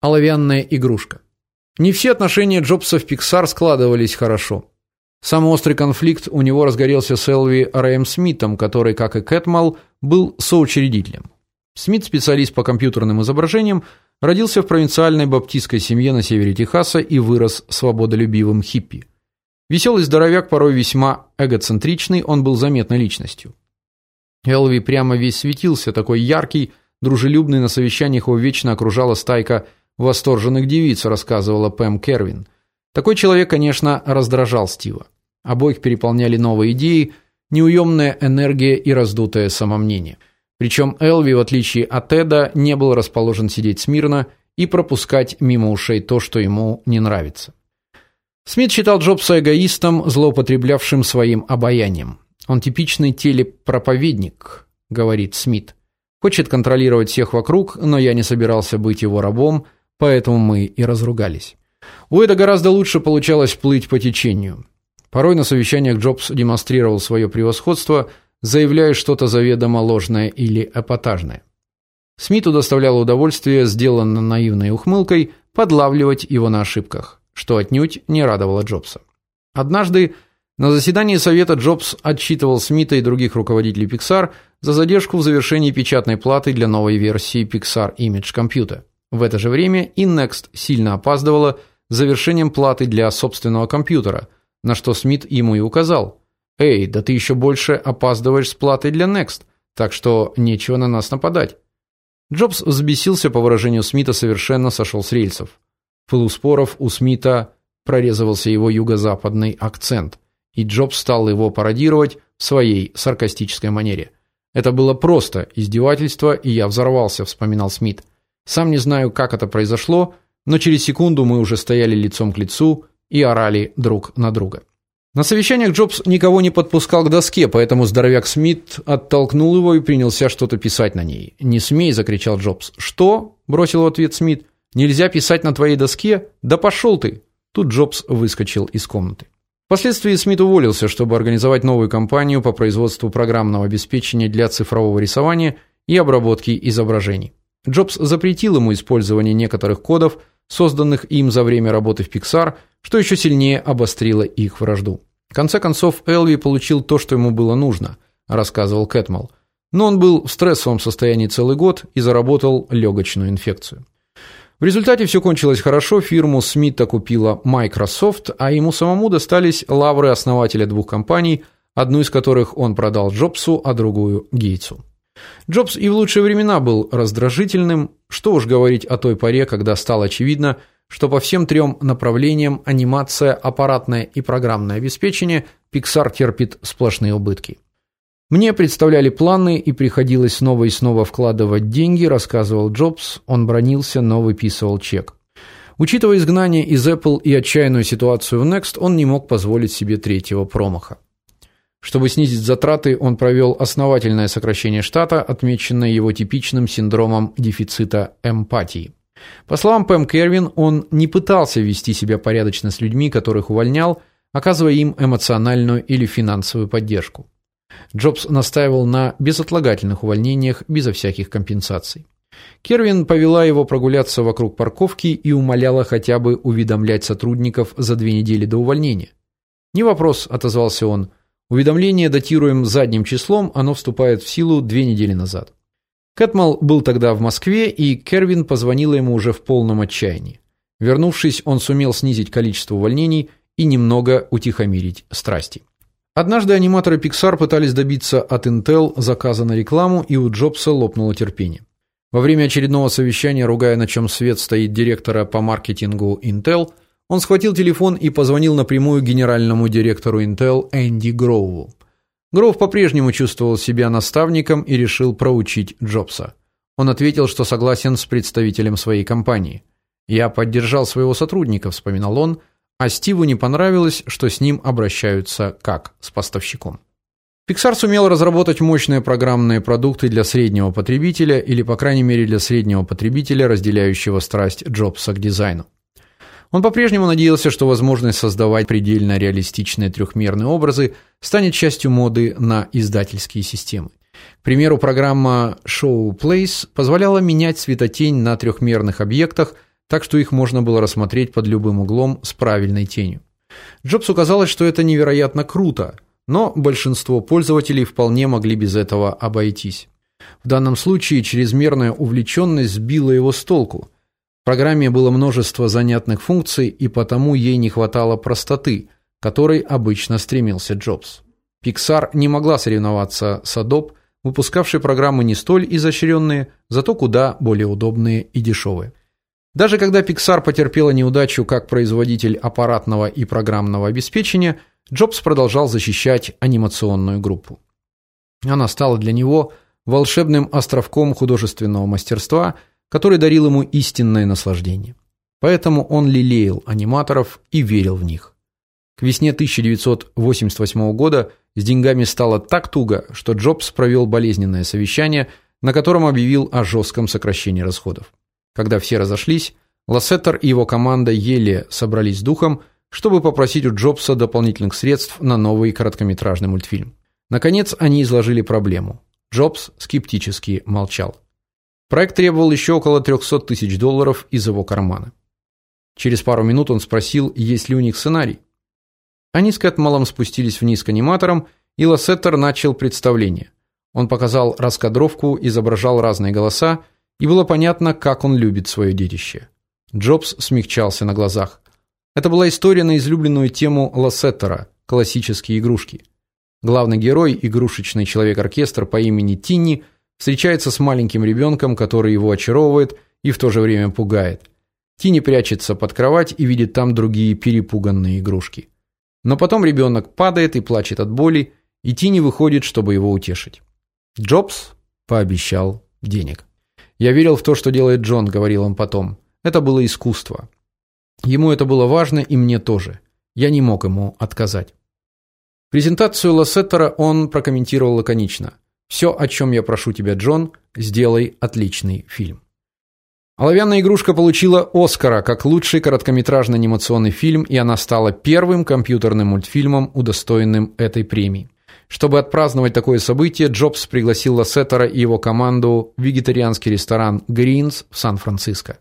Оловянная игрушка. Не все отношения Джобса в Pixar складывались хорошо. Самый острый конфликт у него разгорелся с Элви Рэем Смитом, который, как и Кэтмал, был соучредителем. Смит, специалист по компьютерным изображениям, родился в провинциальной баптистской семье на севере Техаса и вырос свободолюбивым хиппи. Веселый здоровяк, порой весьма эгоцентричный, он был заметной личностью. Элви прямо весь светился, такой яркий, дружелюбный, на совещаниях его вечно окружала стайка восторженных девиц, рассказывала Пэм Кервин. Такой человек, конечно, раздражал Стива. Обоих переполняли новые идеи, неуемная энергия и раздутое самомнение. Причем Элви, в отличие от Теда, не был расположен сидеть смирно и пропускать мимо ушей то, что ему не нравится. Смит считал Джобса эгоистом, злоупотреблявшим своим обаянием. Он типичный телепроповедник, говорит Смит. Хочет контролировать всех вокруг, но я не собирался быть его рабом, поэтому мы и разругались. У Эда гораздо лучше получалось плыть по течению. Порой на совещаниях Джобс демонстрировал свое превосходство, заявляя что-то заведомо ложное или эпатажное. Смиту доставляло удовольствие, сделанно наивной ухмылкой, подлавливать его на ошибках, что отнюдь не радовало Джобса. Однажды на заседании совета Джобс отчитывал Смита и других руководителей Pixar за задержку в завершении печатной платы для новой версии Pixar Image Computer. В это же время и Next сильно опаздывала с завершением платы для собственного компьютера, на что Смит ему и указал. Эй, да ты еще больше опаздываешь с платой для Next, так что нечего на нас нападать. Джобс взбесился по выражению Смита, совершенно сошел с рельсов. В споров у Смита прорезывался его юго-западный акцент, и Джобс стал его пародировать в своей саркастической манере. Это было просто издевательство, и я взорвался, вспоминал Смит. Сам не знаю, как это произошло, но через секунду мы уже стояли лицом к лицу и орали друг на друга. На совещаниях Джобс никого не подпускал к доске, поэтому здоровяк Смит оттолкнул его и принялся что-то писать на ней. "Не смей", закричал Джобс. "Что?" бросил в ответ Смит. "Нельзя писать на твоей доске? Да пошел ты!" Тут Джобс выскочил из комнаты. Впоследствии Смит уволился, чтобы организовать новую компанию по производству программного обеспечения для цифрового рисования и обработки изображений. Джобс запретил ему использование некоторых кодов, созданных им за время работы в Pixar, что еще сильнее обострило их вражду. В конце концов, Элви получил то, что ему было нужно, рассказывал Кэтмал. Но он был в стрессовом состоянии целый год и заработал легочную инфекцию. В результате все кончилось хорошо, фирму Смита купила Microsoft, а ему самому достались лавры основателя двух компаний, одну из которых он продал Джобсу, а другую Гейтсу. Джобс и в лучшие времена был раздражительным, что уж говорить о той поре, когда стало очевидно, что по всем трем направлениям анимация, аппаратное и программное обеспечение Pixar терпит сплошные убытки. Мне представляли планы и приходилось снова и снова вкладывать деньги, рассказывал Джобс. Он бронился, но выписывал чек. Учитывая изгнание из Apple и отчаянную ситуацию в Next, он не мог позволить себе третьего промаха. Чтобы снизить затраты, он провел основательное сокращение штата, отмеченное его типичным синдромом дефицита эмпатии. По словам Пэм Кервин, он не пытался вести себя порядочно с людьми, которых увольнял, оказывая им эмоциональную или финансовую поддержку. Джобс настаивал на безотлагательных увольнениях безо всяких компенсаций. Кервин повела его прогуляться вокруг парковки и умоляла хотя бы уведомлять сотрудников за две недели до увольнения. "Не вопрос", отозвался он. "Уведомление датируем задним числом, оно вступает в силу две недели назад". Кэтмал был тогда в Москве, и Кервин позвонила ему уже в полном отчаянии. Вернувшись, он сумел снизить количество увольнений и немного утихомирить страсти. Однажды аниматоры Pixar пытались добиться от Intel заказа на рекламу, и у Джобса лопнуло терпение. Во время очередного совещания, ругая, на чем свет стоит директора по маркетингу Intel, он схватил телефон и позвонил напрямую генеральному директору Intel Энди Гроуву. Гроув по-прежнему чувствовал себя наставником и решил проучить Джобса. Он ответил, что согласен с представителем своей компании. Я поддержал своего сотрудника, вспоминал он, а Стиву не понравилось, что с ним обращаются как с поставщиком. Pixar сумел разработать мощные программные продукты для среднего потребителя или, по крайней мере, для среднего потребителя, разделяющего страсть Джобса к дизайну. Он по-прежнему надеялся, что возможность создавать предельно реалистичные трехмерные образы станет частью моды на издательские системы. К примеру, программа Show Place позволяла менять цветотень на трехмерных объектах, так что их можно было рассмотреть под любым углом с правильной тенью. Джобсу казалось, что это невероятно круто, но большинство пользователей вполне могли без этого обойтись. В данном случае чрезмерная увлеченность сбила его с толку. Программе было множество занятных функций, и потому ей не хватало простоты, которой обычно стремился Джобс. Pixar не могла соревноваться с Adobe, выпускавшей программы не столь изощренные, зато куда более удобные и дешевые. Даже когда Pixar потерпела неудачу как производитель аппаратного и программного обеспечения, Джобс продолжал защищать анимационную группу. Она стала для него волшебным островком художественного мастерства, который дарил ему истинное наслаждение. Поэтому он лелеял аниматоров и верил в них. К весне 1988 года с деньгами стало так туго, что Джобс провел болезненное совещание, на котором объявил о жестком сокращении расходов. Когда все разошлись, Лассетер и его команда еле собрались с духом, чтобы попросить у Джобса дополнительных средств на новый короткометражный мультфильм. Наконец, они изложили проблему. Джобс скептически молчал. Проект требовал еще около 300 тысяч долларов из его кармана. Через пару минут он спросил, есть ли у них сценарий. Они с Кэтмалом спустились вниз к аниматорам, и Лассетер начал представление. Он показал раскадровку, изображал разные голоса, и было понятно, как он любит свое детище. Джобс смягчался на глазах. Это была история на излюбленную тему Лассетера классические игрушки. Главный герой, игрушечный человек-оркестр по имени Тинни, встречается с маленьким ребенком, который его очаровывает и в то же время пугает. Тинни прячется под кровать и видит там другие перепуганные игрушки. Но потом ребенок падает и плачет от боли, и Тинни выходит, чтобы его утешить. Джобс пообещал денег. Я верил в то, что делает Джон, говорил он потом. Это было искусство. Ему это было важно, и мне тоже. Я не мог ему отказать. Презентацию Лассетера он прокомментировал лаконично. «Все, о чем я прошу тебя, Джон, сделай отличный фильм. Оловянная игрушка получила Оскара как лучший короткометражный анимационный фильм, и она стала первым компьютерным мультфильмом, удостоенным этой премии. Чтобы отпраздновать такое событие, Джобс пригласил Лассетера и его команду в вегетарианский ресторан Greens в Сан-Франциско.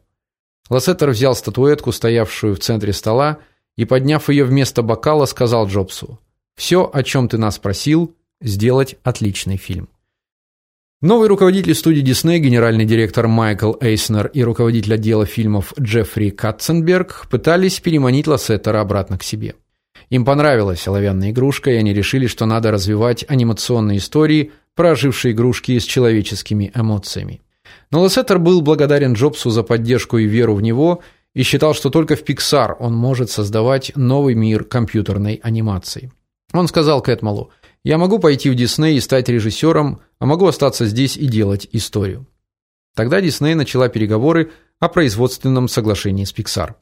Лассетер взял статуэтку, стоявшую в центре стола, и, подняв ее вместо бокала, сказал Джобсу: «Все, о чем ты нас просил, сделать отличный фильм". Новый руководитель студии Disney, генеральный директор Майкл Эйснер и руководитель отдела фильмов Джеффри Катценберг пытались переманить Лассетера обратно к себе. Им понравилась оловянная игрушка, и они решили, что надо развивать анимационные истории про ожившие игрушки с человеческими эмоциями. Но Лассетер был благодарен Джобсу за поддержку и веру в него и считал, что только в Pixar он может создавать новый мир компьютерной анимации. Он сказал Кэтмалу: "Я могу пойти в Дисней и стать режиссером, а могу остаться здесь и делать историю". Тогда Дисней начала переговоры о производственном соглашении с Pixar.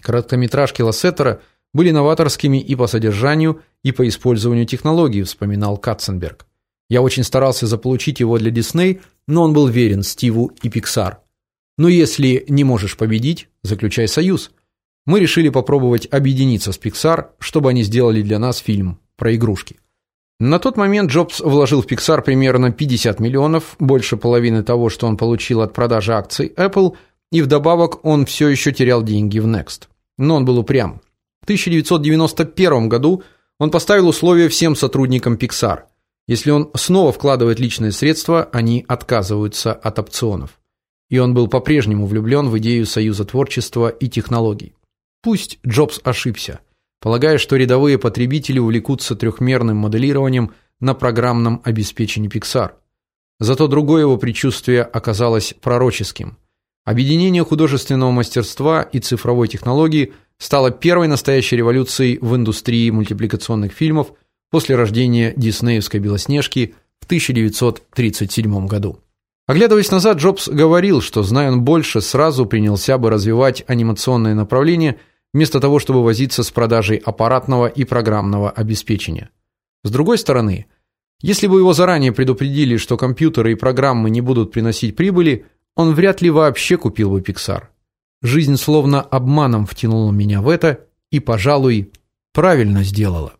Короткометражки Лассетера были новаторскими и по содержанию, и по использованию технологий, вспоминал Катценберг. Я очень старался заполучить его для Disney, но он был верен Стиву и Pixar. Но если не можешь победить, заключай союз. Мы решили попробовать объединиться с Pixar, чтобы они сделали для нас фильм про игрушки. На тот момент Джобс вложил в Pixar примерно 50 миллионов, больше половины того, что он получил от продажи акций Apple, и вдобавок он все еще терял деньги в Next. Но он был упрям. В 1991 году он поставил условие всем сотрудникам Pixar. Если он снова вкладывает личные средства, они отказываются от опционов. И он был по-прежнему влюблен в идею союза творчества и технологий. Пусть Джобс ошибся, полагая, что рядовые потребители увлекутся трехмерным моделированием на программном обеспечении Pixar. Зато другое его предчувствие оказалось пророческим. Объединение художественного мастерства и цифровой технологии стало первой настоящей революцией в индустрии мультипликационных фильмов после рождения диснеевской Белоснежки в 1937 году. Оглядываясь назад, Джобс говорил, что зная он больше, сразу принялся бы развивать анимационное направление вместо того, чтобы возиться с продажей аппаратного и программного обеспечения. С другой стороны, если бы его заранее предупредили, что компьютеры и программы не будут приносить прибыли, он вряд ли вообще купил бы Pixar. Жизнь словно обманом втянула меня в это и, пожалуй, правильно сделала.